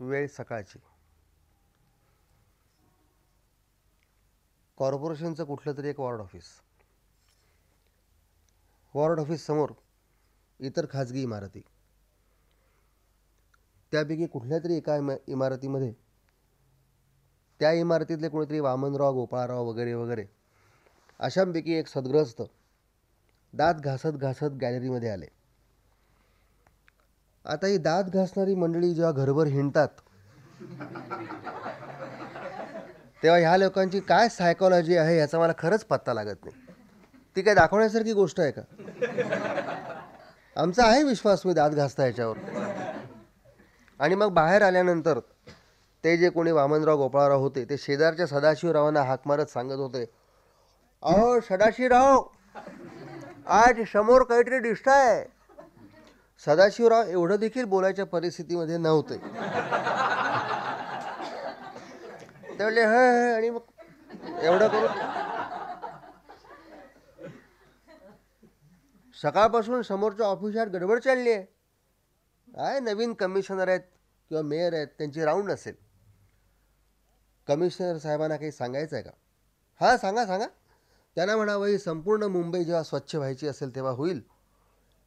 वेळ सकाळची. कॉर्पोरेशनचं कुठलं तरी एक वॉर्ड ऑफिस वॉर्ड ऑफिस समोर इतर खाजगी इमारती. त्यापैकी कुठल्या तरी एका इमा इमारतीमध्ये त्या इमारतीतले कोणीतरी वामनराव गोपाळराव वगैरे वगैरे अशांपैकी एक सद्ग्रस्त दात घासत घासत गॅलरीमध्ये आले. आता ही दात घासणारी मंडळी जेव्हा घरभर हिंडतात तेव्हा ह्या लोकांची काय सायकॉलॉजी आहे याचा मला खरंच पत्ता लागत नाही. ती काय दाखवण्यासारखी गोष्ट आहे का? आमचा आहे विश्वास मी दात घासता याच्यावर. आणि मग बाहेर आल्यानंतर ते जे कोणी वामनराव गोपाळराव होते ते शेजारच्या सदाशिवरावांना हाक मारत सांगत होते अहो सदाशिवराव आज समोर काहीतरी दिसतंय. सदाशिवराव एवढं देखील बोलायच्या परिस्थितीमध्ये नव्हते. ते म्हणले "हं, आणि मग एवढं करून सकाळपासून समोरच्या ऑफिसात गडबड चालली आहे. काय नवीन कमिशनर आहेत किंवा मेयर आहेत त्यांची राऊंड असेल. कमिशनर साहेबांना काही सांगायचं आहे का? हां सांगा सांगा. त्यांना म्हणावं ही संपूर्ण मुंबई जेव्हा स्वच्छ व्हायची असेल तेव्हा होईल.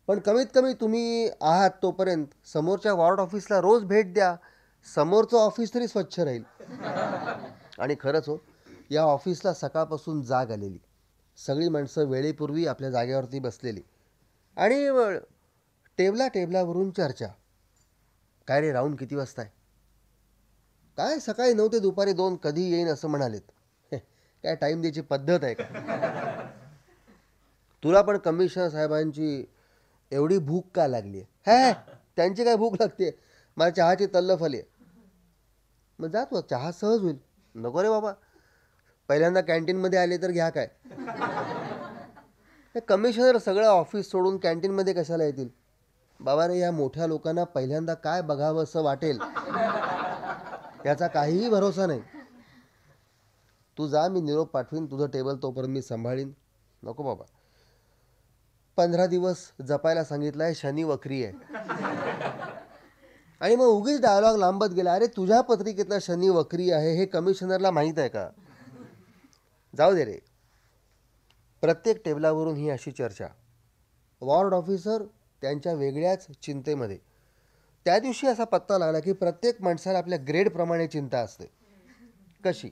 पण कमीत कमी तुम्ही आहात तोपर्यंत समोरच्या वॉर्ड ऑफिसला रोज भेट द्या. समोरचं ऑफिस तरी स्वच्छ राहील. आणि खरंच हो या ऑफिसला सकाळपासून जाग आलेली. सगळी माणसं वेळेपूर्वी आपल्या जागेवरती बसलेली. आणि टेबला टेबलावरून चर्चा. काय रे राऊंड किती वाजता आहे काय सकाळी नऊ ते दुपारी दोन कधी येईन असं म्हणालेत? हे, काय टाईम द्यायची पद्धत आहे का? तुला पण कमिशनर साहेबांची एवढी भूक का लागली आहे हे त्यांची काय भूक लागते मला चहाची तल्लफ आली आहे मग चहा सहज होईल. नको रे बाबा. पहिल्यांदा कॅन्टीनमध्ये आले तर घ्या काय? हे कमिशनर सगळं ऑफिस सोडून कॅन्टीनमध्ये कशाला येतील? बाबा रे या मोठ्या लोकांना पहिल्यांदा काय बघावं असं वाटेल? याचा काहीही भरोसा नाही. तू जा मी निरोप पाठवीन तुझं टेबल तोपर्यंत मी सांभाळीन. नको बाबा. पंधरा दिवस जपायला सांगितलं आहे शनी वक्री आहे. आणि मग उगीच डायलॉग लांबत गेला. अरे तुझ्या पत्रिकेतला शनी वक्री आहे हे कमिशनरला माहीत आहे का? जाऊ दे रे. प्रत्येक टेबलावरून ही अशी चर्चा. वॉर्ड ऑफिसर त्यांच्या वेगळ्याच चिंतेमध्ये. त्या दिवशी असा पत्ता लागला की प्रत्येक माणसाला आपल्या ग्रेडप्रमाणे चिंता असते. कशी?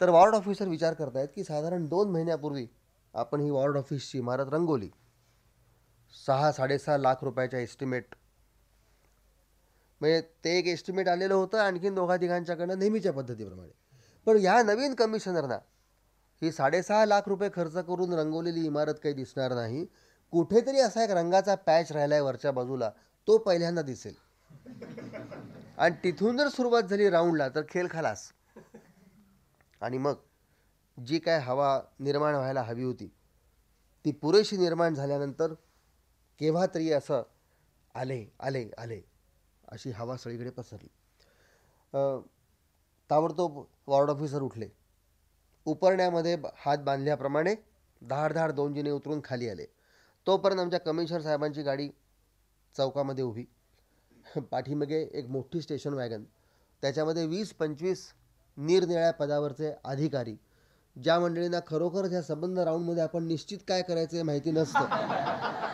तर वॉर्ड ऑफिसर विचार करतायत की साधारण दोन महिन्यापूर्वी आपण ही वॉर्ड ऑफिसची इमारत रंगवली. सहा साडेसहा लाख रुपयाच्या एस्टिमेट म्हणजे ते एक एस्टिमेट आलेलं होतं आणखीन दोघा तिघांच्याकडनं नेहमीच्या पद्धतीप्रमाणे. पण ह्या नवीन कमिशनरना ही साडेसहा लाख रुपये खर्च करून रंगवलेली इमारत काही दिसणार नाही. कुठेतरी असा एक रंगाचा पॅच राहिलाय वरच्या बाजूला. तो पहिल्यांदा दिसेल. आणि तिथून जर सुरुवात झाली राऊंडला तर खेळ खालास. आणि मग जी काय हवा निर्माण व्हायला हवी होती ती पुरेशी निर्माण झाल्यानंतर केव्हा तरी असं आले आले आले अशी हवा सगळीकडे पसरली. ताबडतोब वॉर्ड ऑफिसर उठले. उपरण्यामध्ये हात बांधल्याप्रमाणे धाड धाड दोन जिने उतरून खाली आले. तोपर्यंत आमच्या कमिशनर साहेबांची गाडी चौकामध्ये उभी. पाठीमागे एक मोठी स्टेशन वॅगन. त्याच्यामध्ये वीस पंचवीस निरनिळ्या पदावरचे अधिकारी ज्या मंडळींना खरोखर ह्या संबंध राऊंडमध्ये आपण निश्चित काय करायचं माहिती नसतं.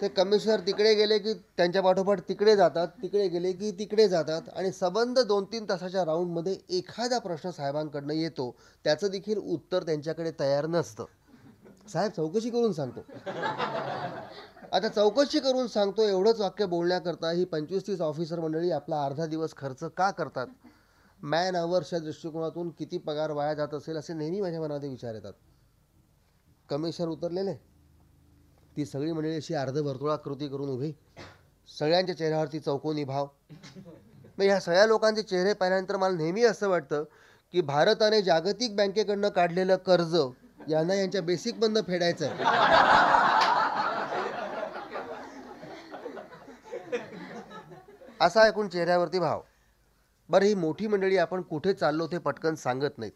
ते कमिशनर तिकडे गेले की त्यांच्या पाठोपाठ तिकडे जातात तिकडे गेले की तिकडे जातात आणि सबंध दोन तीन तासाच्या राऊंडमध्ये एखादा प्रश्न साहेबांकडनं येतो त्याचं देखील उत्तर त्यांच्याकडे तयार नसतं. साहेब चौकशी करून सांगतो. आता चौकशी करून सांगतो एवढंच वाक्य बोलण्याकरता ही पंचवीस तीस ऑफिसर मंडळी आपला अर्धा दिवस खर्च का करतात? मॅन अवर्सच्या दृष्टिकोनातून किती पगार वाया जात असेल असे नेहमी माझ्या मनामध्ये विचार येतात. कमिशनर उतरलेले. ती सगळी मंडळी अशी अर्धवर्तुळाकृती करून उभी. सगळ्यांच्या चेहऱ्यावरती चौकोनी भाव. मग ह्या सगळ्या लोकांचे चेहरे पाहिल्यानंतर मला नेहमी असं वाटतं की भारताने जागतिक बँकेकडनं काढलेलं कर्ज यांना यांच्या बेसिक बंद फेडायचं आहे असा ऐकून चेहऱ्यावरती भाव. बरं ही मोठी मंडळी आपण कुठे चाललो ते पटकन सांगत नाहीत.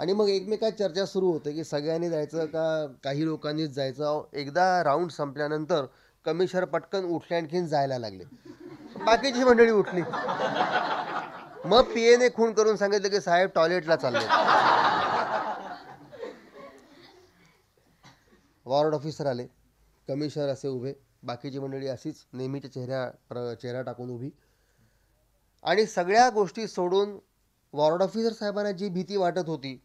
आणि मग एकमेकात चर्चा सुरू होते की सगळ्यांनी जायचं का काही लोकांनीच जायचं? एकदा राऊंड संपल्यानंतर कमिशनर पटकन उठले आणखीन जायला लागले. बाकीची मंडळी उठली. मग पी एने खून करून सांगितलं की साहेब टॉयलेटला चालले. वॉर्ड ऑफिसर आले. कमिशनर असे उभे. बाकीची मंडळी अशीच नेहमीच्या चेहऱ्या प्र चेहरा टाकून उभी. आणि सगळ्या गोष्टी सोडून वॉर्ड ऑफिसर साहेबांना जी भीती वाटत होती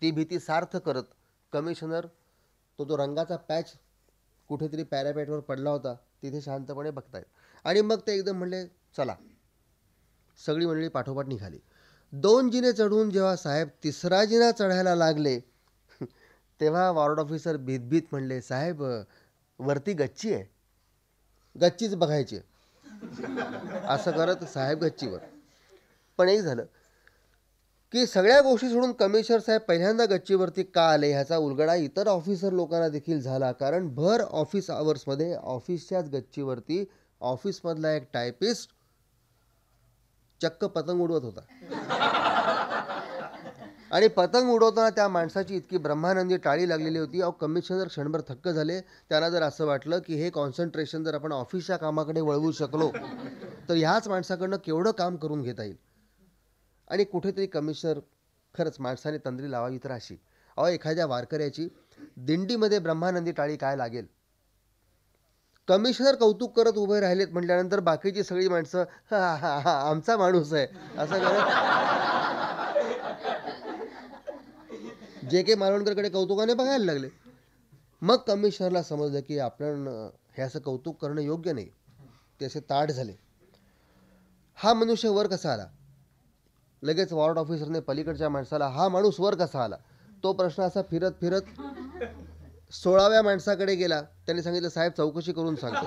ती भीती सार्थ करत कमिशनर तो जो रंगाचा पॅच कुठेतरी पॅरापॅटवर पडला होता तिथे शांतपणे बघतायत. आणि मग ते एकदम म्हणले चला. सगळी मंडळी पाठोपाठ निघाली. दोन जिने चढून जेव्हा साहेब तिसरा जिना चढायला लागले तेव्हा वॉर्ड ऑफिसर भीतभीत म्हणले साहेब वरती गच्ची आहे. गच्चीच बघायची आहे." असं करत साहेब गच्चीवर. पण एक झालं. की सगळ्या गोष्टी सोडून कमिशनर साहेब पहिल्यांदा गच्चीवरती का आले ह्याचा उलगडा इतर ऑफिसर लोकांना देखील झाला. कारण भर ऑफिस आवर्समध्ये ऑफिसच्याच गच्चीवरती ऑफिसमधला एक टायपिस्ट चक्क पतंग उडवत होता. आणि पतंग उडवताना त्या माणसाची इतकी ब्रह्मानंदी टाळी लागलेली होती. अहो कमिशनर क्षणभर थक्क झाले. त्यांना जर असं वाटलं की हे कॉन्सन्ट्रेशन जर आपण ऑफिसच्या कामाकडे वळवू शकलो तर ह्याच माणसाकडनं केवढं काम करून घेता येईल? आणि कुठेतरी कमिशनर खरंच माणसाने तंद्री लावावी तर अशी. अहो एखाद्या वारकऱ्याची दिंडीमध्ये ब्रह्मानंदी टाळी काय लागेल? कमिशनर कौतुक करत उभे राहिलेत म्हटल्यानंतर बाकीची सगळी माणसं "हा, हा, हा, आमचा माणूस आहे. असं करत जे के मालवणकरकडे कौतुकाने बघायला लागले. मग कमिशनरला समजलं की आपण हे असं कौतुक करणं योग्य नाही. ते असे ताट झाले. हा मनुष्य वर कसा आला? लगेच वॉर्ड ऑफिसरने पलीकडच्या माणसाला हा माणूस वर कसा आला? तो प्रश्न असा फिरत फिरत सोळाव्या माणसाकडे गेला. त्यांनी सांगितलं साहेब चौकशी करून सांगतो.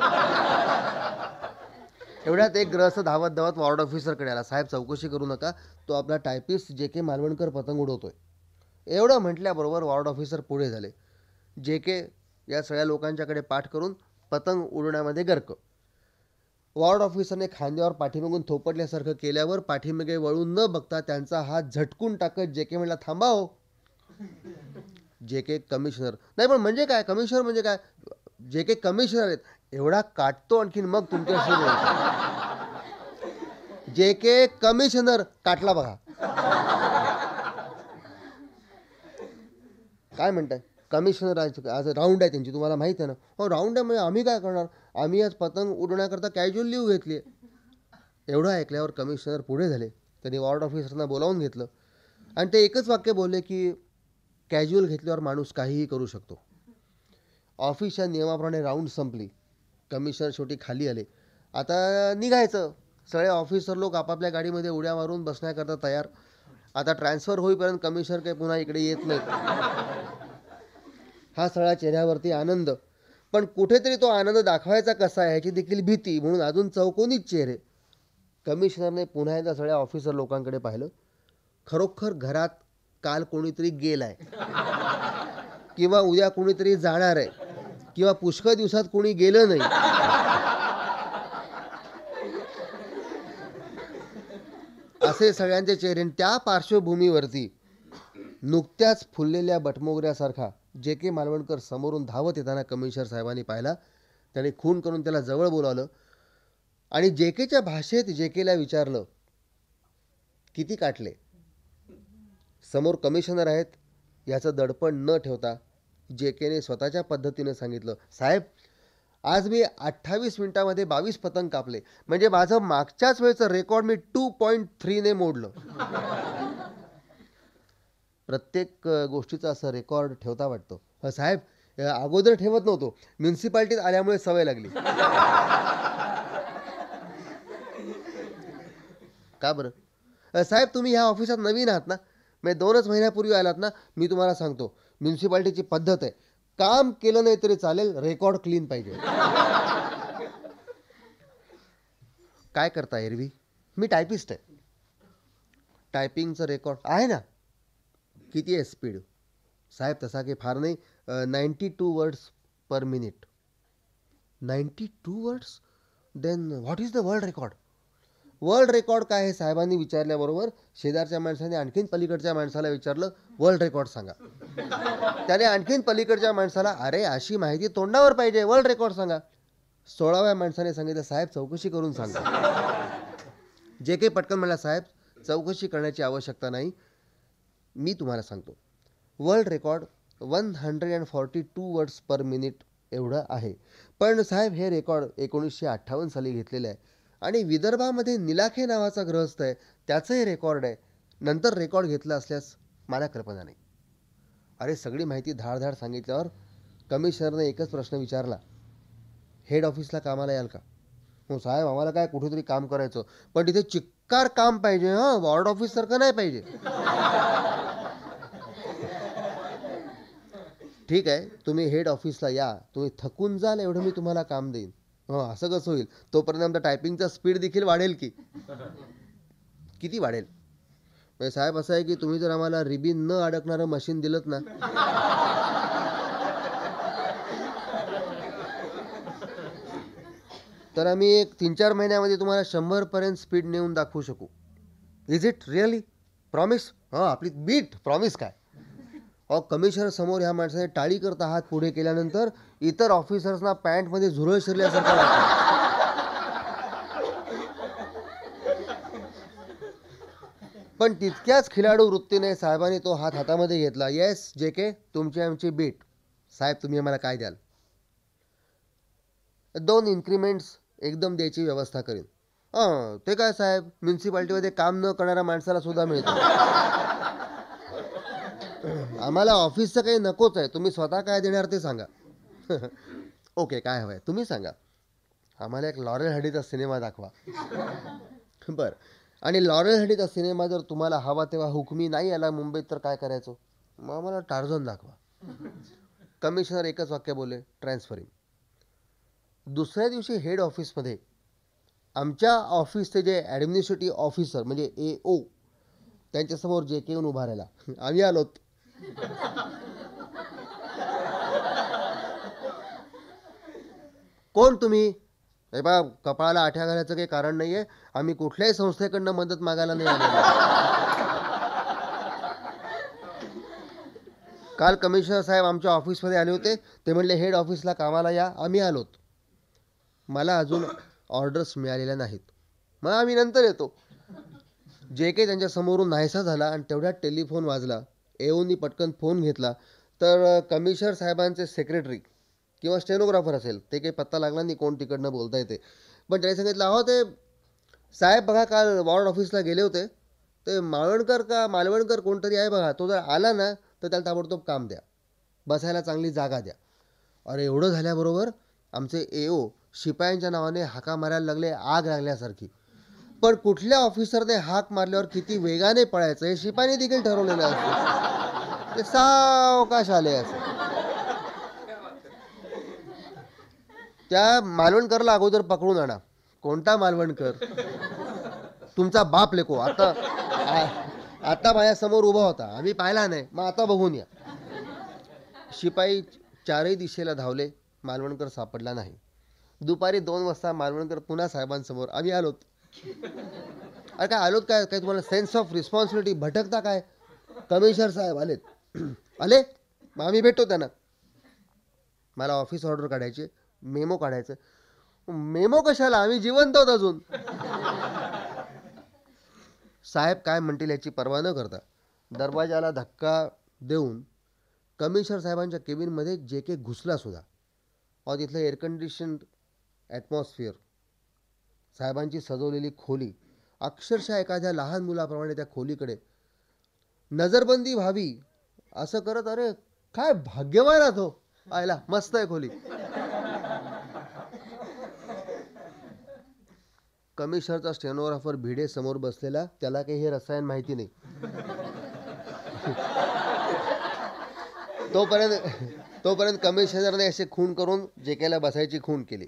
एवढ्यात एक ग्रहस्थ धावत धावत वॉर्ड ऑफिसरकडे आला. साहेब चौकशी करू नका. तो आपला टायपिस्ट जे के मालवणकर पतंग उडवतोय. एवढं म्हटल्याबरोबर वॉर्ड ऑफिसर पुढे झाले. जे के या सगळ्या लोकांच्याकडे पाठ करून पतंग उडवण्यामध्ये गर्क. वॉर्ड ऑफिसरने खांद्यावर पाठीमागून थोपटल्यासारखं केल्यावर पाठीमागे वळून न बघता त्यांचा हात झटकून टाकत जे के म्हणला थांबा हो जे के कमिशनर. नाही पण म्हणजे काय? कमिशनर म्हणजे काय? जे के कमिशनर आहेत एवढा काटतो आणखीन मग तुमच्याशी जे के कमिशनर काटला बघा. काय म्हणताय? कमिशनर आज आज राऊंड आहे त्यांची तुम्हाला माहिती आहे ना? हो राऊंड आहे म्हणजे आम्ही काय करणार? आम्ही आज पतंग उडवण्याकरता कॅज्युअल लिव्ह घेतली. एवढं ऐकल्यावर कमिशनर पुढे झाले. त्यांनी वॉर्ड ऑफिसरना बोलावून घेतलं. आणि ते एकच वाक्य बोलले की कॅज्युअल घेतल्यावर माणूस काहीही करू शकतो. ऑफिसच्या नियमाप्रमाणे राऊंड संपली. कमिशनर शेवटी खाली आले. आता निघायचं. सगळे ऑफिसर लोक आपापल्या गाडीमध्ये उड्या मारून बसण्याकरता तयार. आता ट्रान्सफर होईपर्यंत कमिशनर काही पुन्हा इकडे येत नाहीत. हा सगळा चेहऱ्यावरती आनंद. पण कुठेतरी तो आनंद दाखवायचा कसा आहे ह्याची देखील भीती म्हणून अजून चौकोनीच चेहरे. कमिशनरने पुन्हा एकदा सगळ्या ऑफिसर लोकांकडे पाहिलं. खरोखर घरात काल कोणीतरी गेलाय. किंवा उद्या कोणीतरी जाणार आहे. किंवा पुष्कळ दिवसात कोणी गेलं नाही. असे सगळ्यांचे चेहरे आणि त्या पार्श्वभूमीवरती नुकत्याच फुललेल्या बटमोगऱ्यासारखा जे के मालवणकर समोरून धावत येताना कमिशनर साहेबांनी पाहिला. त्याने खून करून त्याला जवळ बोलावलं. आणि जे केच्या भाषेत जे केला विचारलं किती काटले? समोर कमिशनर आहेत याचं दडपण न ठेवता जे केने स्वतःच्या पद्धतीनं सांगितलं. साहेब आज मी अठ्ठावीस मिनिटामध्ये बावीस पतंग कापले. म्हणजे माझं मागच्याच वेळेचं रेकॉर्ड मी टू पॉईंट थ्रीने मोडलं. प्रत्येक गोष्टीचा असं रेकॉर्ड ठेवता वाटतो. साहेब अगोदर ठेवत नव्हतो. म्युन्सिपाल्टीत आल्यामुळे सवय लागली. का बरं? साहेब तुम्ही ह्या ऑफिसात नवीन आहात ना? म्हणजे दोनच महिन्यापूर्वी आलात ना? मी तुम्हाला सांगतो. म्युन्सिपाल्टीची पद्धत आहे. काम केलं नाही तरी चालेल रेकॉर्ड क्लीन पाहिजे. काय करता एरवी? मी टायपिस्ट आहे. टायपिंगचं रेकॉर्ड आहे ना? किती आहे स्पीड साहेब तसा काही फार नाही. Ninety two words per minute ninety two words then what is the world record world record काय आहे साहेबांनी विचारल्याबरोबर? शेजारच्या माणसाने आणखीन पलीकडच्या माणसाला विचारलं वर्ल्ड रेकॉर्ड सांगा. त्याने आणखीन पलीकडच्या माणसाला अरे अशी माहिती तोंडावर पाहिजे वर्ल्ड रेकॉर्ड सांगा. सोळाव्या माणसाने सांगितलं साहेब चौकशी करून सांगा. जे काही पटकन म्हणला साहेब चौकशी करण्याची आवश्यकता नाही मी तुम्हाला सांगतो. World record one hundred and forty two words per minute एवढं आहे. पण साहेब हे रेकॉर्ड एकोणीसशे अठ्ठावन्न साली घेतलेलं आहे. आणि विदर्भामध्ये निलाखे नावाचा ग्रहस्थ आहे. त्याचंही रेकॉर्ड आहे. नंतर रेकॉर्ड घेतला असल्यास मला कल्पना नाही. अरे सगळी माहिती धाडधाड सांगितल्यावर कमिशनरने एकच प्रश्न विचारला. हेड ऑफिसला कामाला याल का? हो साहेब आम्हाला काय कुठेतरी काम करायचं. पण तिथे चिक्कार काम पाहिजे हां. वॉर्ड ऑफिससारखं नाही पाहिजे. ठीक आहे तुम्ही हेड ऑफिसला या तुम्ही थकून जाल एवढं मी तुम्हाला काम देईन. हां असं कसं होईल? तोपर्यंत आमचा टायपिंगचा स्पीड देखील वाढेल की. किती वाढेल? म्हणजे साहेब असं आहे की तुम्ही जर आम्हाला रिबीन न अडकणारं मशीन दिलं ना. तर आम्ही एक तीन चार महिन्यामध्ये तुम्हाला शंभरपर्यंत स्पीड नेऊन दाखवू शकू. इज इट रिअली प्रॉमिस हां आपली बीट प्रॉमिस काय? अहो कमिशनर समोर ह्या माणसाने टाळी करता हात पुढे केल्यानंतर इतर ऑफिसर्सना पॅन्टमध्ये झुरळ शिरल्यासारखं वाटतं. पण तितक्याच खिलाडू वृत्तीने साहेबांनी तो हात हातामध्ये घेतला. येस जे के तुमची आमची बीट साहेब तुम्ही आम्हाला काय द्याल? दोन इन्क्रीमेंट्स एकदम द्यायची व्यवस्था करीन. हां ते काय साहेब? म्युन्सिपाल्टीमध्ये काम न करणाऱ्या माणसाला सुद्धा मिळतं. आम्हाला ऑफिसचं काही नकोच आहे. तुम्ही स्वतः काय देणार ते सांगा. ओके काय हवं आहे तुम्ही सांगा. आम्हाला एक लॉरेल हडीचा सिनेमा दाखवा. बरं. आणि लॉरेल हडीचा सिनेमा जर तुम्हाला हवा तेव्हा हुकमी नाही आला मुंबईत तर काय करायचो? मग आम्हाला टार्झन दाखवा. कमिशनर एकच वाक्य बोलले ट्रान्सफरिंग दुसऱ्या दिवशी हेड ऑफिसमध्ये आमच्या ऑफिसचे जे ॲडमिनिस्ट्रेटिव्ह ऑफिसर म्हणजे ए ओ त्यांच्यासमोर जे के येऊन उभा राहिला आम्ही आलोत. कोण तुम्ही? हे बा कपाळाला आठ्या घालायचं काही कारण नाही आहे आम्ही कुठल्याही संस्थेकडनं मदत मागायला नाही आलेलो. काल कमिशनर साहेब आमच्या ऑफिसमध्ये आले होते. ते म्हणले हेड ऑफिसला कामाला या. आम्ही आलोत. मला अजून ऑर्डर्स मिळालेल्या नाहीत. मग आम्ही नंतर येतो. जे काही त्यांच्या समोरून नाहीसा झाला आणि तेवढ्या टेलिफोन वाजला. एओनी पटकन फोन घेतला तर कमिशनर साहेबांचे सेक्रेटरी किंवा स्टेनोग्राफर असेल ते काही पत्ता लागला नाही कोण तिकडनं बोलता येते पण त्याने सांगितलं अहो ते साहेब बघा काल वॉर्ड ऑफिसला गेले होते. ते माळवणकर का मालवणकर कोणतरी आहे बघा तो जर आला ना तर त्याला ताबडतोब काम द्या. बसायला चांगली जागा द्या. अरे एवढं झाल्याबरोबर आमचे ए ओ शिपायांच्या नावाने हाका मारायला लागले आग लागल्यासारखी. पण कुठल्या ऑफिसरने हाक मारल्यावर किती वेगाने पळायचं हे शिपाईने देखील ठरवलेलं असतं. ते सावकाश आले असं त्या मालवणकरला अगोदर पकडून आणा. कोणता मालवणकर? तुमचा बाप लेको. आता आ- आता माझ्यासमोर उभा होता. आम्ही पाहिला नाही. मग आता बघून या. शिपाई चारही दिशेला धावले. मालवणकर सापडला नाही. दुपारी दोन वाजता मालवणकर पुन्हा साहेबांसमोर आम्ही आलोत अरे काय आलोत काय? काय तुम्हाला सेन्स ऑफ रिस्पॉन्सिबिलिटी भटकता काय? कमिशनर साहेब आलेत. आले? मग आम्ही भेटतो त्यांना. मला ऑफिस ऑर्डर काढायची मेमो काढायचं. मेमो कशाला? आम्ही जिवंत आहोत अजून. साहेब काय म्हणतील याची पर्वा न करता दरवाजाला धक्का देऊन कमिशनर साहेबांच्या केबिनमध्ये जे के घुसला सुद्धा और तिथलं एअर कंडिशन ॲटमॉस्फिअर साहेबांची सजवलेली खोली. अक्षरशः एखाद्या लहान मुलाप्रमाणे त्या खोलीकडे. नजरबंदी व्हावी असं करत अरे काय भाग्यवान राहतो आयला मस्त आहे खोली. कमिशनरचा स्टेनोग्राफर भिडे समोर बसलेला त्याला काही हे रसायन माहिती नाही. तोपर्यंत तोपर्यंत कमिशनरने असे खून करून जे केला बसायची खून केली.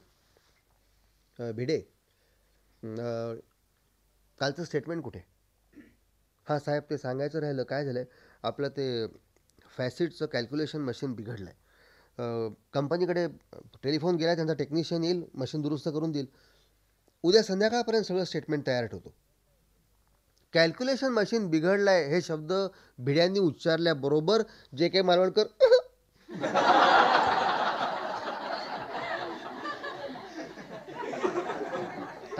भिडे कालचं स्टेटमेंट कुठे? हां साहेब ते सांगायचं राहिलं काय झालं आहे आपलं ते फॅसिडचं कॅल्क्युलेशन मशीन बिघडलं आहे कंपनीकडे टेलिफोन गेला त्यांचा टेक्निशियन येईल मशीन दुरुस्त करून देईल. उद्या संध्याकाळपर्यंत सगळं स्टेटमेंट तयार ठेवतो. कॅल्क्युलेशन मशीन बिघडलं आहे हे शब्द भिड्यांनी उच्चारल्याबरोबर जे के मालवणकर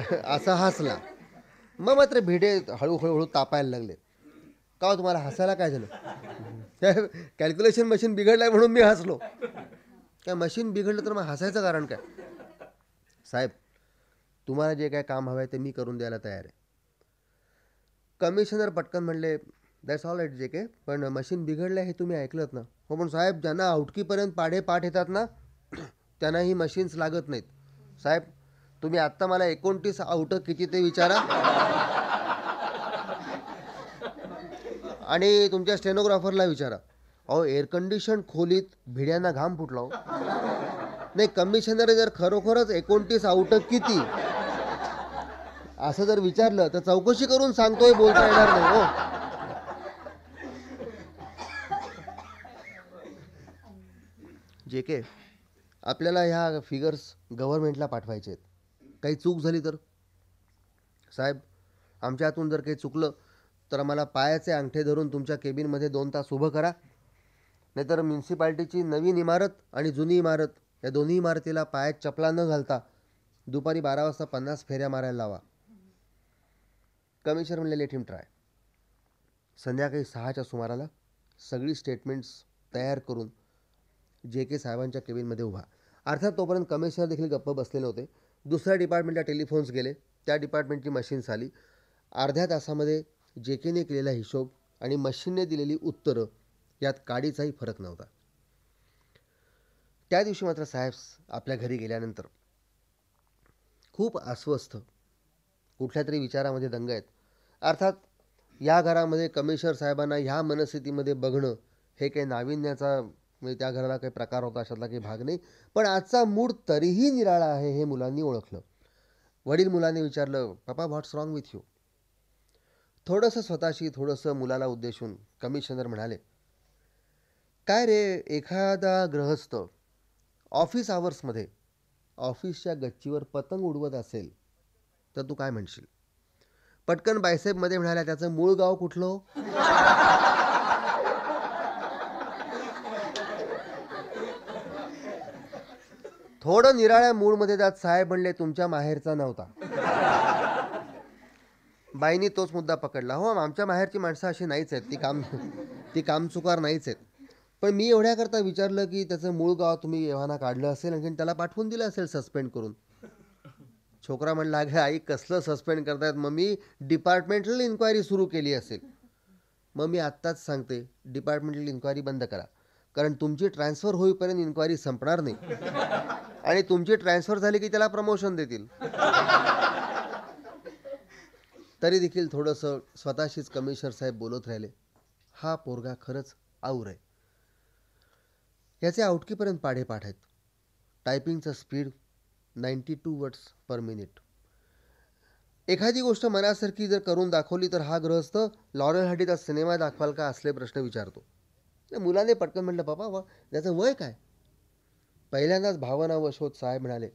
असा हसला. मग मात्र भिडे हळूहळू हळू तापायला लागले. का हो तुम्हाला हसायला काय झालं? कॅल्क्युलेशन मशीन बिघडलंय म्हणून मी हसलो. काय मशीन बिघडलं तर मग हसायचं कारण काय? साहेब तुम्हाला जे काय काम हवं आहे ते मी करून द्यायला तयार आहे. कमिशनर पटकन म्हणले दॅट्स ऑल राईट जे के पण मशीन बिघडलं हे तुम्ही ऐकलंत ना. हो पण साहेब ज्यांना आउटकीपर्यंत पाढे पाठ येतात ना त्यांना ही मशीन्स लागत नाहीत. साहेब तुम्ही आत्ता मला एकोणतीस आउट किती ते विचारा. आणि तुमच्या स्टेनोग्राफरला विचारा. अहो एअर कंडिशन खोलीत भिड्यांना घाम फुटला हो. नाही कमिशनर जर खरोखरच एकोणतीस आउट किती? असं जर विचारलं तर चौकशी करून सांगतोय बोलता येणार नाही हो. जे के आपल्याला ह्या फिगर्स गव्हर्नमेंटला पाठवायचे आहेत काही चूक झाली तर? साहेब आमच्या हातून जर काही चुकलं तर आम्हाला पायाचे अंगठे धरून तुमच्या केबिनमध्ये दोन तास उभं करा. नाहीतर म्युन्सिपाल्टीची नवीन इमारत आणि जुनी इमारत या दोन्ही इमारतीला पायात चपला न घालता दुपारी बारा वाजता पन्नास फेऱ्या मारायला लावा. कमिशनर म्हणले लेट हिम ट्राय. संध्याकाळी सहाच्या सुमाराला सगळी स्टेटमेंट्स तयार करून जे के साहेबांच्या केबिनमध्ये उभा. अर्थात तोपर्यंत कमिशनर देखील गप्प बसलेले होते. दुसऱ्या डिपार्टमेंटला टेलिफोन्स गेले. त्या डिपार्टमेंटची मशीन्स आली अर्ध्या तासामध्ये जे केने केलेला हिशोब आणि मशीनने दिलेली उत्तरं यात काडीचाही फरक नव्हता. त्या दिवशी मात्र साहेब आपल्या घरी गेल्यानंतर खूप अस्वस्थ कुठल्या तरी विचारामध्ये दंग आहेत. अर्थात या घरामध्ये कमिशनर साहेबांना ह्या मनस्थितीमध्ये बघणं हे काही नाविन्याचा म्हणजे त्या घराला काही प्रकार होता अशातला काही भाग नाही. पण आजचा मूड तरीही निराळा आहे हे मुलांनी ओळखलं. वडील मुलांनी विचारलं पापा व्हॉट्स रॉंग विथ यू थोडंसं स्वतःशी थोडंसं मुलाला उद्देशून कमिशनर म्हणाले काय रे एखादा ग्रहस्थ ऑफिस आवर्समध्ये ऑफिसच्या गच्चीवर पतंग उडवत असेल तर तू काय म्हणशील? पटकन बायसेपमध्ये म्हणाल्या त्याचं मूळ गाव कुठलं? थोडं निराळ्या मूडमध्ये त्यात साहेब म्हणले तुमच्या माहेरचा नव्हता. बाईनी तोच मुद्दा पकडला. हो आमच्या माहेरची माणसं अशी नाहीच आहेत. ती काम ती कामचुकार नाहीच आहेत. पण मी एवढ्याकरता विचारलं की त्याचं मूळ गाव तुम्ही एव्हाना काढलं असेल आणि त्याला पाठवून दिलं असेल सस्पेंड करून. छोकरा म्हणला अगं आई कसलं सस्पेंड करतायत? मग मी डिपार्टमेंटल इन्क्वायरी सुरू केली असेल. मग मी आत्ताच सांगते डिपार्टमेंटल इन्क्वायरी बंद करा. कारण तुमची ट्रान्सफर होईपर्यंत इन्क्वायरी संपणार नाही. आणि तुमची ट्रान्सफर झाली की त्याला प्रमोशन देतील. तरी देखील थोडंसं स्वतःशीच कमिशनर साहेब बोलत राहिले. हा पोरगा खरंच आऊर आहे. याचे आउटकीपर्यंत पाढेपाठ आहेत. टायपिंगचा speed ninety two words per minute. एखादी गोष्ट मनासारखी जर करून दाखवली तर हा ग्रहस्थ लॉरेल हडीचा सिनेमा दाखवाल का असले प्रश्न विचारतो. त्या मुलाने पटकन म्हटलं बाबा वा त्याचं वय काय? पहिल्यांदाच भावनावशोत साहेब म्हणाले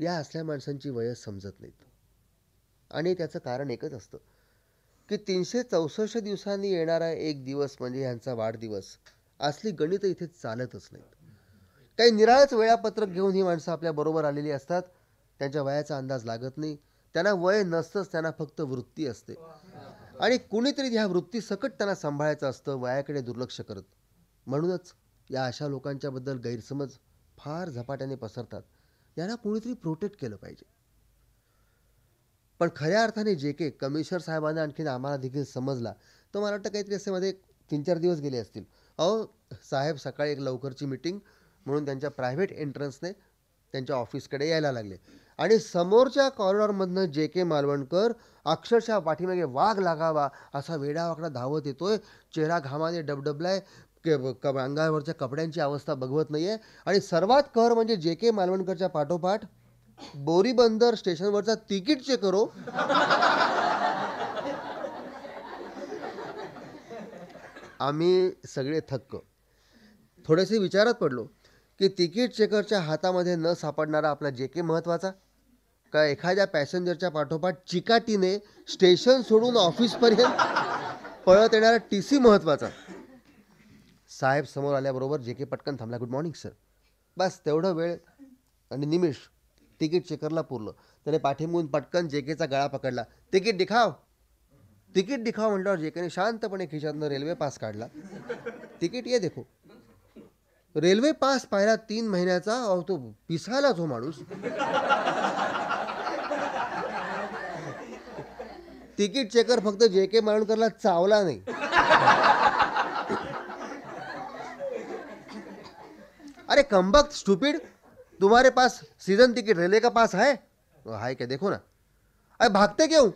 या असल्या माणसांची वयच समजत नाहीत. आणि त्याचं कारण एकच असतं की तीनशे चौसष्ट दिवसांनी येणारा एक दिवस म्हणजे ह्यांचा वाढदिवस. असली गणितं इथे चालतच नाहीत. काही निराळच वेळापत्रक घेऊन ही माणसं आपल्याबरोबर आलेली असतात. त्यांच्या वयाचा अंदाज लागत नाही. त्यांना वय नसतंच त्यांना फक्त वृत्ती असते. आणि कुणीतरी ह्या वृत्ती सकट त्यांना सांभाळायचं असतं वयाकडे दुर्लक्ष करत. म्हणूनच या अशा लोकांच्याबद्दल गैरसमज फार झपाट्याने पसरतात. यांना कुणीतरी प्रोटेक्ट केलं पाहिजे. पण खऱ्या अर्थाने जे के कमिशनर साहेबांना आणखीन आम्हाला देखील समजला तर मला वाटतं काहीतरी असे मध्ये तीन चार दिवस गेले असतील. अहो साहेब सकाळी एक लवकरची मिटिंग म्हणून त्यांच्या प्रायव्हेट एंट्रन्सने त्यांच्या ऑफिसकडे यायला लागले. आणि समोरच्या कॉरिडॉरमधनं जे के मालवणकर अक्षरशः पाठीमागे वाघ लागावा असा वेडावाकडा धावत येतोय चेहरा घामाने डबडबलाय के- क- अंगावरच्या कपड्यांची अवस्था बघवत नाही आहे आणि सर्वात कहर म्हणजे जे के मालवणकरच्या पाठोपाठ बोरीबंदर स्टेशनवरचा तिकीट चेक करो. आम्ही सगळे थक्क. थोडेसे विचारात पडलो की तिकीट चेकरच्या हातामध्ये न सापडणारा आपला जे के महत्त्वाचा का एखाद्या पॅसेंजरच्या पाठोपाठ चिकाटीने स्टेशन सोडून ऑफिसपर्यंत पळत येणारा टी सी महत्त्वाचा साहेब समोर आल्याबरोबर जे के पटकन थांबला. गुड मॉर्निंग सर बस तेवढं वेळ आणि निमिष तिकीट चेकरला पुरलं. त्याने पाठीमून पटकन जे केचा गळा पकडला. तिकीट दिखाव. तिकीट दिखाव म्हटल्यावर जे केने शांतपणे खिशातनं रेल्वे पास काढला. तिकीट ये देखो. रेल्वे पास पाहिला तीन महिन्याचा अहो तो पिसायलाच हो माणूस. तिकीट चेकर फक्त जे के माळुणकरला चावला नाही. अरे कमबख्त स्टूपिड तुम्हारे पास सीजन टिकट रेलवे का पास है? तो हाय क्या देखो ना। अरे भागते क्यों?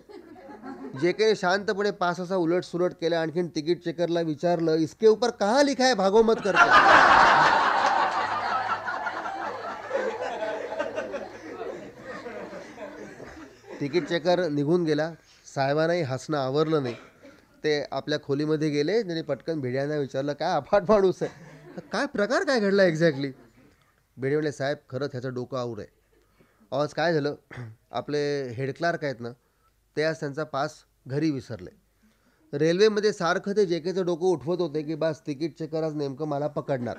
जे के शांतपणे पास असा उलट सुलट केला आणखीन तिकीट चेकरला विचारलं इसके ऊपर कहाँ लिखा है भागो मत करके? तिकीट चेकर निघून गेला साहेबांनाही हसणं आवरलं नाही. ते आपल्या खोलीमध्ये गेले त्यांनी पटकन भिड्यांना विचारलं काय अफाट माणूस आहे? काय प्रकार काय घडला एक्झॅक्टली भिडे म्हणले साहेब खरंच ह्याचं डोकं आऊर आहे आज काय झालं आपले हेड क्लार्क आहेत ना ते आज त्यांचा पास घरी विसरले. रेल्वेमध्ये सारखं ते जे केचं डोकं उठवत होते की बस तिकीट चेकर आज नेमकं मला पकडणार.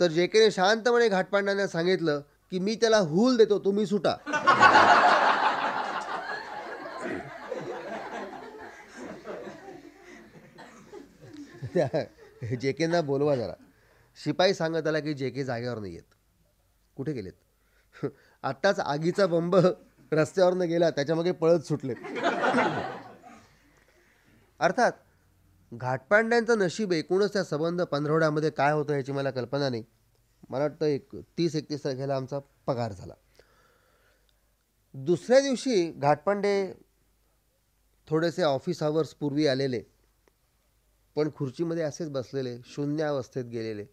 तर जे केने शांतपणे घाटपांड्यांना सांगितलं की मी त्याला हूल देतो तुम्ही सुटा. त्या जे केना बोलवा जरा. शिपाई सांगत आला की जे के जागेवर नाही येत कुठे गेलेत? आत्ताच आगीचा बंब रस्त्यावरनं गेला त्याच्यामागे पळत सुटले. अर्थात घाटपांड्यांचं नशीब एकूणच त्या संबंध पंधरवड्यामध्ये काय होतं याची मला कल्पना नाही. मला वाटतं एक तीस एकतीस तारखेला आमचा पगार झाला. दुसऱ्या दिवशी घाटपांडे थोडेसे ऑफिस आवर्स पूर्वी आलेले. पण खुर्चीमध्ये असेच बसलेले शून्य अवस्थेत गेलेले.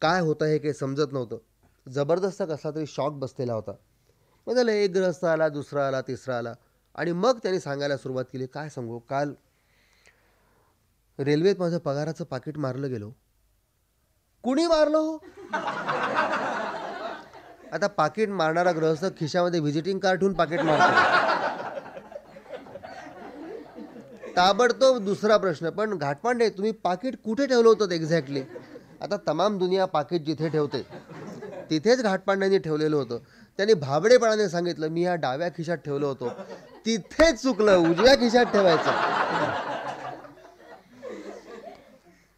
काय होतं हे काही समजत नव्हतं. जबरदस्त कसला तरी शॉक बसलेला होता. मग झालं एक ग्रस्त आला दुसरा आला तिसरा आला. आणि मग त्यांनी सांगायला सुरुवात केली काय सांगू काल रेल्वेत माझं पगाराचं पाकिट मारलं गेलो. कुणी मारलं हो? आता पाकिट मारणारा ग्रहस्थ खिशामध्ये व्हिजिटिंग कार्ड ठेवून पाकिट मारतो. ताबडतोब दुसरा प्रश्न. पण घाटपांडे तुम्ही पाकिट कुठे ठेवलं होतं एक्झॅक्टली आता तमाम दुनिया पाकिट जिथे ठेवते तिथेच घाटपांड्यांनी ठेवलेलं होतं. त्यांनी भाबडेपणाने सांगितलं मी ह्या डाव्या खिशात ठेवलं होतो. तिथेच चुकलं उजव्या खिशात ठेवायचं.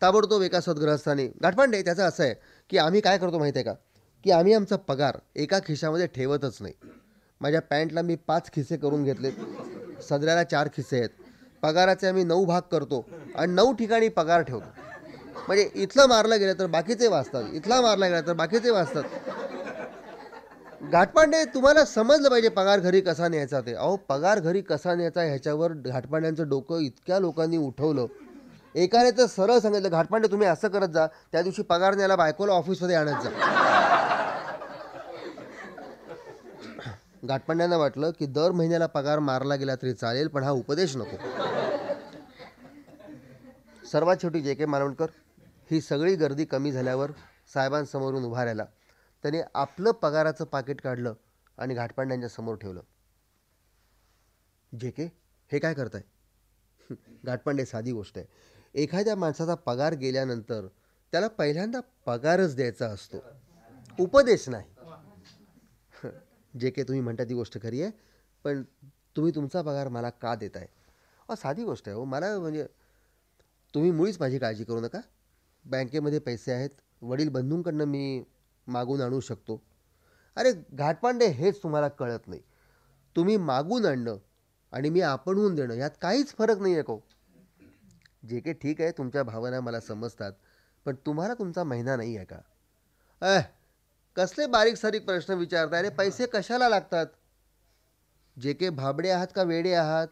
ताबडतोब एका सद्ग्रहस्थाने घाटपांडे त्याचं असं आहे की आम्ही काय करतो माहिती आहे का? की आम्ही आमचा पगार एका खिशामध्ये ठेवतच नाही. माझ्या पॅन्टला मी पाच खिसे करून घेतले सदऱ्याला चार खिसे आहेत. पगाराचे आम्ही नऊ भाग करतो आणि नऊ ठिकाणी पगार ठेवतो. म्हणजे इथलं मारलं गेलं तर बाकीचे वाचतात. इथला मारला गेला तर बाकीचे वाचतात. घाटपांडे तुम्हाला समजलं पाहिजे पगार घरी कसा न्यायचा ते. अहो पगार घरी कसा न्यायचा ह्याच्यावर घाटपांड्यांचं डोकं इतक्या लोकांनी उठवलं. एकाने तर सरळ सांगितलं घाटपांडे तुम्ही असं करत जा. त्या दिवशी पगार न्यायला बायकोला ऑफिसमध्ये आणत जा. घाटपांड्यांना वाटलं की दर महिन्याला पगार मारला गेला तरी चालेल पण हा उपदेश नको. सर्वात छोटी जे के मालवणकर ही सगळी गर्दी कमी झाल्यावर साहेबांसमोरून उभा राहिला. त्याने आपलं पगाराचं पाकिट काढलं आणि घाटपांड्यांच्या समोर ठेवलं. जे के हे काय करताय? घाटपांडे साधी गोष्ट आहे. एखाद्या माणसाचा पगार गेल्यानंतर त्याला पहिल्यांदा पगारच द्यायचा असतो. उपदेश नाही. जे काही तुम्ही म्हणता ती गोष्ट खरी आहे पण तुम्ही तुमचा पगार मला का देताय? अहो साधी गोष्ट आहे हो. मला म्हणजे तुम्ही मुळीच माझी काळजी करू नका. बँकेमध्ये पैसे आहेत. वडील बंधूंकडनं मी मागून आणू शकतो. अरे घाटपांडे हेच तुम्हाला कळत नाही. तुम्ही मागून आणणं आणि मी आपणहून देणं यात काहीच फरक नाही आहे को हो? जे काही ठीक आहे तुमच्या भावना मला समजतात पण तुम्हाला तुमचा महिना नाही आहे का? अह कसले बारीक सारीक प्रश्न विचारताय अरे पैसे कशाला लागतात? जे के भाबडे आहात का वेडे आहात?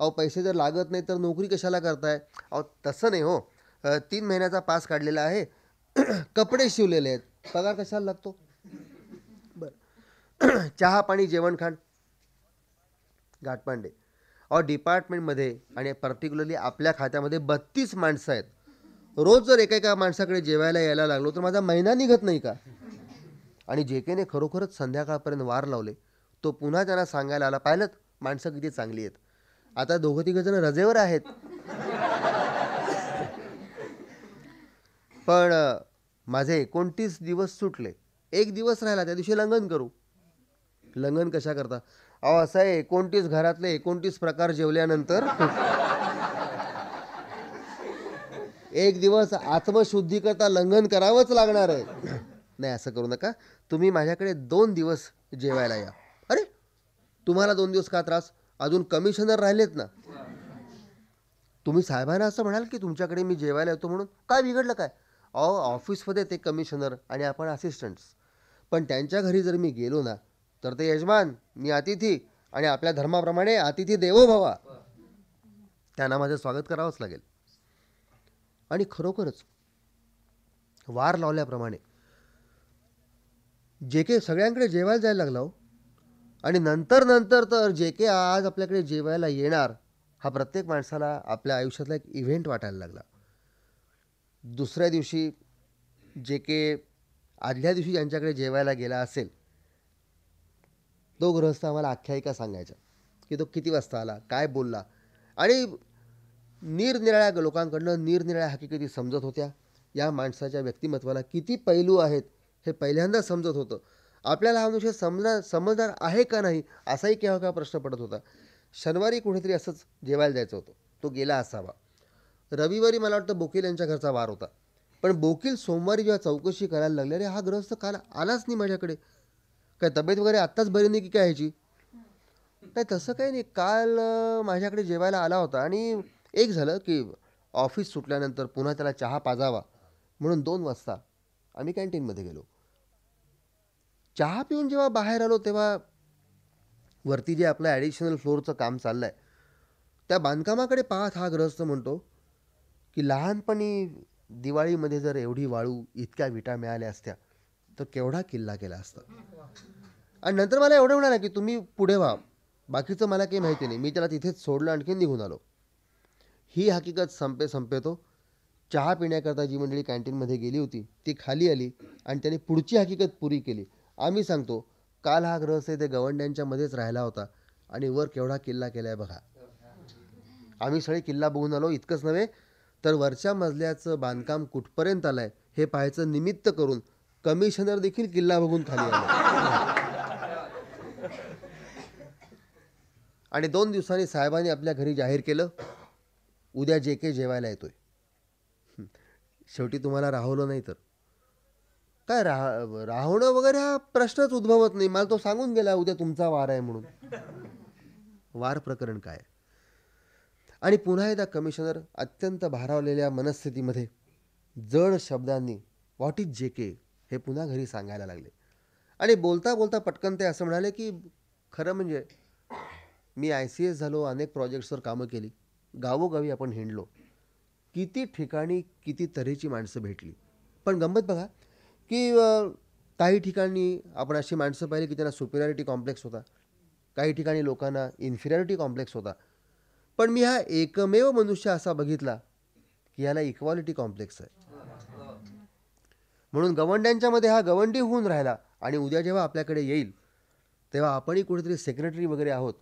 अहो पैसे जर लागत नाही तर नोकरी कशाला करताय? अहो तसं नाही हो. तीन महिन्याचा पास काढलेला आहे. कपडे शिवलेले आहेत. पगार कशाला लागतो? बरं. चहा पाणी जेवण खाण. घाटपांडे अहो डिपार्टमेंटमध्ये आणि पर्टिक्युलरली आपल्या खात्यामध्ये बत्तीस माणसं आहेत. रोज जर एका एका माणसाकडे जेवायला यायला लागलो तर माझा महिना निघत नाही का? आणि जे केने खरोखरच संध्याकाळपर्यंत वार लावले तो पुन्हा त्यांना सांगायला आला पाहिलं माणसं किती चांगली आहेत. आता दोघं तिघं जण रजेवर आहेत. पण माझे एकोणतीस दिवस सुटले. एक दिवस राहिला त्या दिवशी लंघन करू. लंघन कशा करता? अहो असं आहे एकोणतीस घरातले एकोणतीस प्रकार जेवल्यानंतर एक दिवस आत्मशुद्धी करता लंघन करावंच लागणार आहे. नाही असं करू नका. तुम्ही माझ्याकडे दोन दिवस जेवायला या. अरे तुम्हाला दोन दिवस का त्रास? अजून कमिशनर राहिलेत ना. तुम्ही साहेबांना असं म्हणाल की तुमच्याकडे मी जेवायला येतो म्हणून. काय बिघडलं काय? अहो ऑफिसमध्ये ते कमिशनर आणि आपण असिस्टंट्स पण त्यांच्या घरी जर मी गेलो ना तर ते यजमान मी अतिथी आणि आपल्या धर्माप्रमाणे अतिथी देवो भवा त्यांना माझं स्वागत करावंच लागेल. आणि खरोखरच वार लावल्याप्रमाणे जे के सगळ्यांकडे जेवायला जायला लागला हो. आणि नंतर नंतर तर जे के आज आपल्याकडे जेवायला येणार हा प्रत्येक माणसाला आपल्या आयुष्यातला एक इव्हेंट वाटायला लागला. दुसऱ्या दिवशी जे के आदल्या दिवशी ज्यांच्याकडे जेवायला गेला असेल तो गृहस्थ आम्हाला आख्यायिका सांगायचा की तो किती वाजता आला काय बोलला. आणि निरनिराळ्या लोकांकडनं निरनिराळ्या हकीकती समजत होत्या. या माणसाच्या व्यक्तिमत्वाला किती पैलू आहेत हे पहिल्यांदा समजत होतं. आपल्याला हा विषय समजा समजदार आहे का नाही असाही केव्हा केव्हा प्रश्न पडत होता. शनिवारी कुठेतरी असंच जेवायला जायचं होतं. तो गेला असावा. रविवारी मला वाटतं बोकील यांच्या घरचा वार होता. पण बोकील सोमवारी जेव्हा चौकशी करायला लागली अरे हा ग्रहस्थ काल आलाच नाही माझ्याकडे. काय तब्येत वगैरे आत्ताच बरी नाही की काय ह्याची? नाही तसं काही नाही. काल माझ्याकडे जेवायला आला होता आणि एक झालं की ऑफिस सुटल्यानंतर पुन्हा त्याला चहा पाजावा म्हणून दोन वाजता आम्ही कॅन्टीनमध्ये गेलो. चहा पिऊन जेव्हा बाहेर आलो तेव्हा वरती जे आपलं ॲडिशनल फ्लोअरचं काम चाललं आहे त्या बांधकामाकडे पाहत हा ग्रहस्थ म्हणतो की लहानपणी दिवाळीमध्ये जर एवढी वाळू इतक्या विटा मिळाल्या असत्या तर केवढा किल्ला केला असता. आणि नंतर मला एवढं म्हणाला की तुम्ही पुढे व्हा बाकीचं मला काही माहिती नाही मी त्याला तिथेच सोडलं आणखीन निघून आलो. ही हकीकत संपे संपेतो चहा पिण्याकरता जी मंडळी कॅन्टीनमध्ये गेली होती ती खाली आली आणि त्याने पुढची हकीकत पुरी केली. आम्ही सांगतो काल हा ग्रहस्थ ते गवंड्यांच्या मध्येच राहिला होता आणि वर केवढा किल्ला केला आहे बघा. आम्ही सगळे किल्ला बघून आलो इतकंच नव्हे तर वरच्या मजल्याचं बांधकाम कुठपर्यंत आलंय हे पाहायचं निमित्त करून कमिशनर देखील किल्ला बघून खाली आला. आणि दोन दिवसांनी साहेबांनी आपल्या घरी जाहीर केलं उद्या जे के जेवायला येतोय. शेवटी तुम्हाला राहवलं नाही तर. काय राह राहणं वगैरे हा प्रश्नच उद्भवत नाही. मला तो सांगून गेला उद्या तुमचा वार आहे म्हणून. वार प्रकरण काय? आणि पुन्हा एकदा कमिशनर अत्यंत भारावलेल्या मनस्थितीमध्ये जड शब्दांनी व्हॉट इज जे के हे पुन्हा घरी सांगायला लागले. आणि बोलता बोलता पटकन ते असं म्हणाले की खरं म्हणजे मी आय सी एस झालो अनेक प्रोजेक्ट्सवर कामं केली. गावोगावी आपण हिंडलो. किती ठिकाणी किती तऱ्हेची माणसं भेटली. पण गंमत बघा की काही ठिकाणी आपण अशी माणसं पाहिली की त्यांना सुपिरियॉरिटी कॉम्प्लेक्स होता. काही ठिकाणी लोकांना इन्फिरियॉरिटी कॉम्प्लेक्स होता. पण मी हा एकमेव मनुष्य असा बघितला की याला इक्वालिटी कॉम्प्लेक्स आहे. म्हणून गवंड्यांच्यामध्ये हा गवंडी होऊन राहिला आणि उद्या जेव्हा आपल्याकडे येईल तेव्हा आपणही कुठेतरी सेक्रेटरी वगैरे आहोत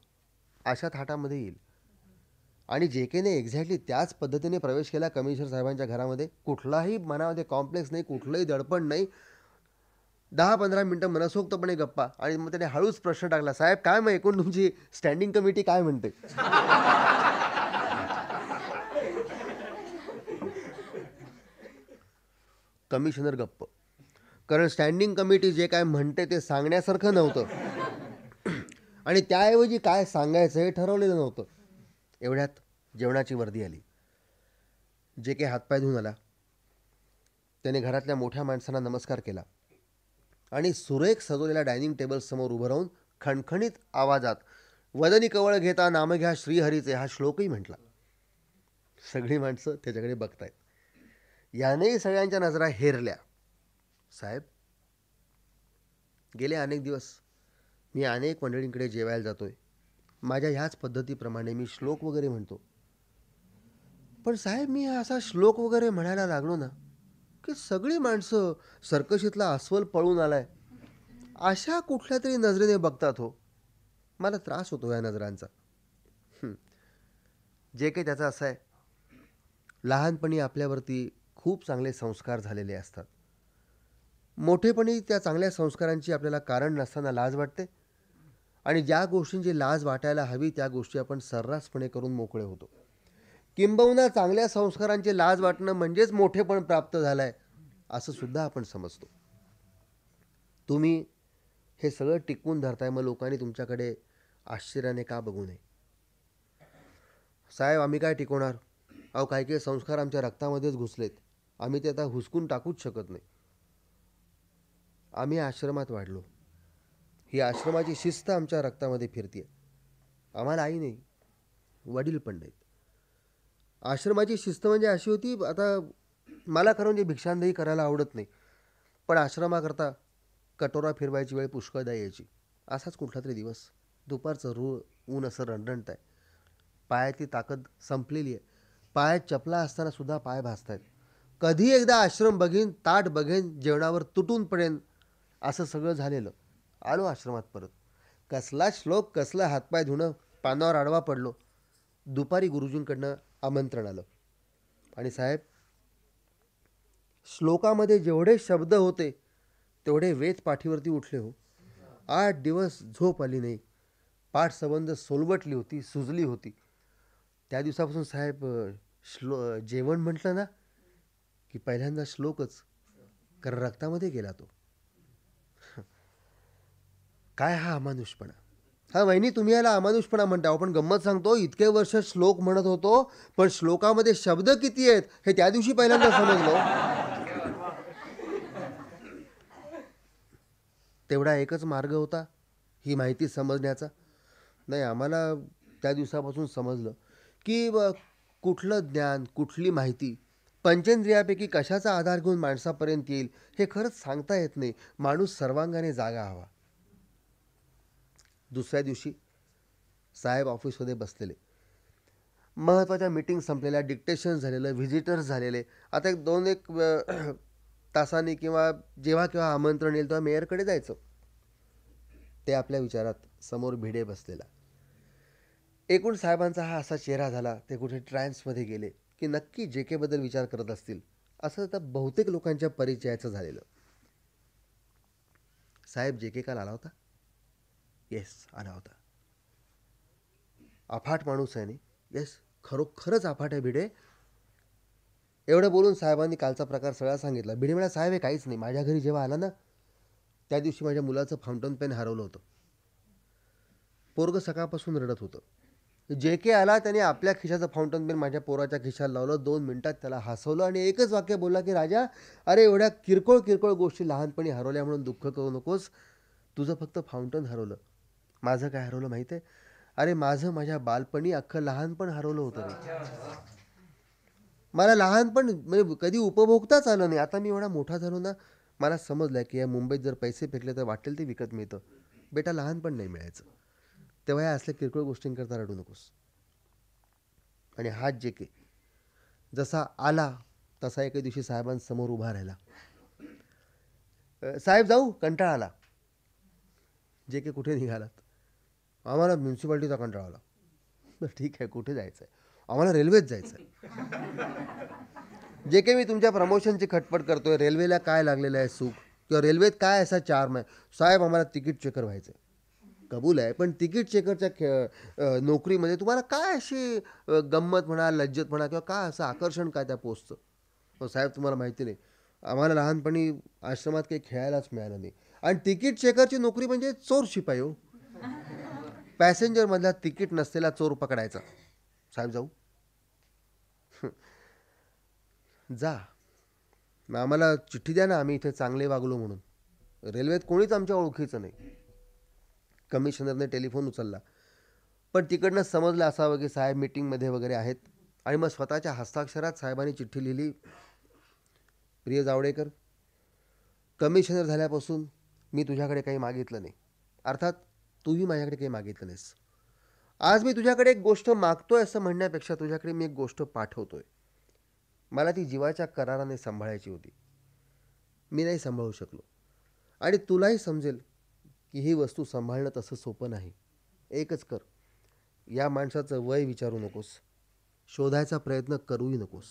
अशा थाटामध्ये येईल. आणि जे केने एक्झॅक्टली त्याच पद्धतीने प्रवेश केला कमिशनर साहेबांच्या घरामध्ये. कुठलाही मनामध्ये कॉम्प्लेक्स नाही कुठलंही दडपण नाही. दहा पंधरा मिनटं मनसोक्तपणे गप्पा आणि मग त्याने हळूच प्रश्न टाकला साहेब काय मग एकूण तुमची स्टँडिंग कमिटी काय म्हणते? कमिशनर गप्प. कारण स्टँडिंग कमिटी जे काय म्हणते ते सांगण्यासारखं नव्हतं. आणि त्याऐवजी काय सांगायचं हे ठरवलेलं नव्हतं. एवढ्यात जेवणाची वर्दी आली. जे काही हातपाय धुवून आला. त्याने घरातल्या मोठ्या माणसांना नमस्कार केला. आणि सुरेख सजवलेल्या डायनिंग टेबलसमोर उभं राहून खणखणीत आवाजात वदनी कवळ घेता नाम घ्या श्रीहरीचे हा श्लोकही म्हटला. सगळी माणसं त्याच्याकडे बघतायत. यानेही सगळ्यांच्या नजरा हेरल्या. साहेब गेले अनेक दिवस. मी अनेक मंडळींकडे जेवायला जातोय. माझ्या ह्याच पद्धतीप्रमाणे मी श्लोक वगैरे म्हणतो. पण साहेब मी असा श्लोक वगैरे म्हणायला लागलो ना की सगळी माणसं सर्कशीतला अस्वल पळून आलाय. अशा कुठल्या तरी नजरेने बघतात हो. मला त्रास होतो या नजरांचा. जे काही त्याचं असं आहे लहानपणी आपल्यावरती खूप चांगले संस्कार झालेले असतात. मोठेपणी त्या चांगल्या संस्कारांची आपल्याला कारण नसताना लाज वाटते. आणि ज्या गोष्टींची लाज वाटायला हवी त्या गोष्टी आपण सर्रासपणे करून मोकळे होतो. किंबहुना चांगल्या संस्कारांची लाज वाटणं म्हणजेच मोठेपण प्राप्त झालं आहे असं सुद्धा आपण समजतो. तुम्ही हे सगळं टिकवून धरताय मग लोकांनी तुमच्याकडे आश्चर्याने का बघू नये? साहेब आम्ही काय टिकवणार? अहो काही काही संस्कार आमच्या रक्तामध्येच घुसलेत. आम्ही ते आता हुसकून टाकूच शकत नाही. आम्ही आश्रमात वाढलो. ही आश्रमाची शिस्त आमच्या रक्तामध्ये फिरते आम्हाला आई नाही वडील पण नाहीत. आश्रमाची शिस्त म्हणजे अशी होती आता मला खरं म्हणजे भिक्षांदही करायला आवडत नाही पण आश्रमाकरता कटोरा फिरवायची वेळ पुष्कळदा यायची. असाच कुठला तरी दिवस. दुपारचं रू ऊन असं रणरणत आहे पायातली ताकद संपलेली आहे. पायात चपला असताना सुद्धा पाय भासत आहेत कधी एकदा आश्रम बघीन ताट बघेन जेवणावर तुटून पडेन असं सगळं झालेलं. आलो आश्रमात परत. कसला श्लोक कसला हातपाय धुणं पानावर आडवा पडलो. दुपारी गुरुजींकडनं आमंत्रण आलं. आणि साहेब श्लोकामध्ये जेवढे शब्द होते तेवढे वेद पाठीवरती उठले हो. आठ दिवस झोप आली नाही. पाठ संबंध सोलवटली होती सुजली होती. त्या दिवसापासून साहेब श्लो जेवण म्हटलं ना की पहिल्यांदा श्लोकच कारण रक्तामध्ये गेला तो. काय हा अमानुषपणा? हा वहिनी तुम्ही याला अमानुषपणा म्हणता. आपण गंमत सांगतो इतके वर्ष श्लोक म्हणत होतो पण श्लोकामध्ये शब्द किती आहेत हे त्या दिवशी पहिल्यांदा समजलो. तेवढा एकच मार्ग होता ही माहिती समजण्याचा. नाही आम्हाला त्या दिवसापासून समजलं की ब- कुठलं ज्ञान कुठली माहिती पंचेंद्रियापैकी कशाचा आधार घेऊन माणसापर्यंत येईल हे खरंच सांगता येत नाही. माणूस सर्वांगाने जागा हवा. दुसऱ्या दिवशी साहेब ऑफिसमध्ये बसलेले. महत्त्वाच्या मीटिंग संपलेल्या डिक्टेशन झालेलं व्हिजिटर्स झालेले. आता एक दोन एक तासाने तासांनी किंवा जेव्हा केव्हा आमंत्रण येईल तेव्हा मेयरकडे जायचं. ते आपल्या विचारात समोर भिडे बसलेला. एकूण साहेबांचा हा असा चेहरा झाला ते कुठे ट्रान्समध्ये गेले की नक्की जे केबद्दल विचार करत असतील असं तर बहुतेक लोकांच्या परिचयाचं झालेलं. साहेब जे के काल आला होता? येस आला होता. अफाट माणूस आहे नाही येस खरोखरच अफाट आहे भिडे. एवढं बोलून साहेबांनी कालचा प्रकार सगळा सांगितला. भिडे म्हणा साहेब हे काहीच नाही. माझ्या घरी जेव्हा आला ना त्या दिवशी माझ्या मुलाचं फाउंटन पेन हरवलं होतं. पोरग सकाळपासून रडत होतं. जे के आला त्याने आपल्या खिशाचं फाउंटन पेन माझ्या पोराच्या खिशाला लावलं. दोन मिनटात त्याला हसवलं आणि एकच वाक्य बोलला की राजा अरे एवढ्या किरकोळ किरकोळ गोष्टी लहानपणी हरवल्या म्हणून दुःख करू नकोस. तुझं फक्त फाउंटन हरवलं. माझं काय हरवलं माहिती आहे? अरे माझं माझ्या बालपणी अख्खं लहानपण हरवलं होतं रे. मला लहानपण म्हणजे कधी उपभोगताच आलं नाही. आता मी एवढा मोठा झालो ना मला समजलं की या मुंबईत जर पैसे फेकले तर वाटेल ते विकत मिळतं. बेटा लहानपण नाही मिळायचं. तेव्हा या असल्या किरकोळ गोष्टींकरता रडू नकोस. आणि हात जे के जसा आला तसा एके दिवशी साहेबांसमोर उभा राहिला. साहेब जाऊ कंटाळा आला. जे के कुठे निघालात आम्हाला म्युन्सिपाल्टीचा कंटाळा आला. बरं ठीक आहे कुठे जायचं आहे आम्हाला रेल्वेत जायचं आहे जे काही मी तुमच्या प्रमोशनची खटपट करतोय रेल्वेला काय लागलेलं आहे सुख किंवा रेल्वेत काय असा चार्म आहे? साहेब आम्हाला तिकीट चेकर व्हायचं आहे कबूल आहे पण तिकीट चेकरच्या खे नोकरीमध्ये तुम्हाला काय अशी गंमत म्हणा लज्जत म्हणा किंवा काय असं आकर्षण काय त्या पोस्टचं हो साहेब तुम्हाला माहिती नाही. आम्हाला लहानपणी आश्रमात काही खेळायलाच मिळालं नाही. आणि तिकीट चेकरची नोकरी म्हणजे चोर शिपाई हो. पॅसेंजरमधला तिकीट नसलेला चोर पकडायचा. साहेब जाऊ. जा. मग आम्हाला चिठ्ठी द्या ना आम्ही इथे चांगले वागलो म्हणून. रेल्वेत कोणीच आमच्या ओळखीचं नाही. कमिशनरने टेलिफोन उचलला. पण तिकडनं समजलं असावं की साहेब मीटिंगमध्ये वगैरे आहेत. आणि मग स्वतःच्या हस्ताक्षरात साहेबांनी चिठ्ठी लिहिली. प्रिय जावडेकर कमिशनर झाल्यापासून मी तुझ्याकडे काही मागितलं नाही. अर्थात तूही माझ्याकडे काही मागितलं नाहीस. आज मी तुझ्याकडे एक गोष्ट मागतोय असं म्हणण्यापेक्षा तुझ्याकडे मी एक गोष्ट पाठवतोय. मला ती जीवाच्या कराराने सांभाळायची होती. मी नाही सांभाळू शकलो. आणि तुलाही समजेल की ही वस्तू सांभाळणं तसं सोपं नाही. एकच कर. या माणसाचं वय विचारू नकोस. शोधायचा प्रयत्न करूही नकोस.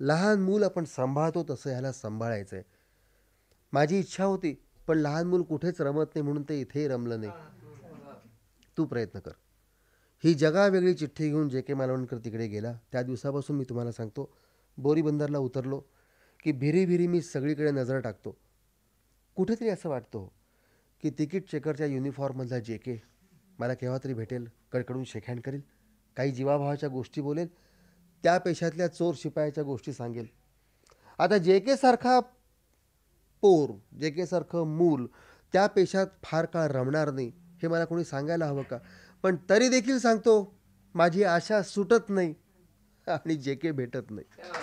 लहान मूल आपण सांभाळतो तसं ह्याला सांभाळायचं आहे माझी इच्छा होती पण लहान मूल कुठेच रमत नाही म्हणून ते इथेही रमलं नाही. तू प्रयत्न कर. ही जगावेगळी चिठ्ठी घेऊन जे के मालवणकर तिकडे गेला. त्या दिवसापासून मी तुम्हाला सांगतो बोरी बंदरला उतरलो की भिरी भिरी मी सगळीकडे नजर टाकतो. कुठेतरी असं वाटतो हो की तिकीट चेकरच्या युनिफॉर्ममधला जे के मला केव्हा तरी भेटेल कडकडून शेकहँड करेल काही जीवाभावाच्या गोष्टी बोलेल त्या पेशातल्या चोर शिपायाच्या गोष्टी सांगेल. आता जे के सारखा पोर जे केसारखं मूल त्या पेशात फार काळ रमणार नाही. हे मला कोणी सांगायला हवं का? पण तरी देखील सांगतो माझी आशा सुटत नाही आणि जे के भेटत नाही.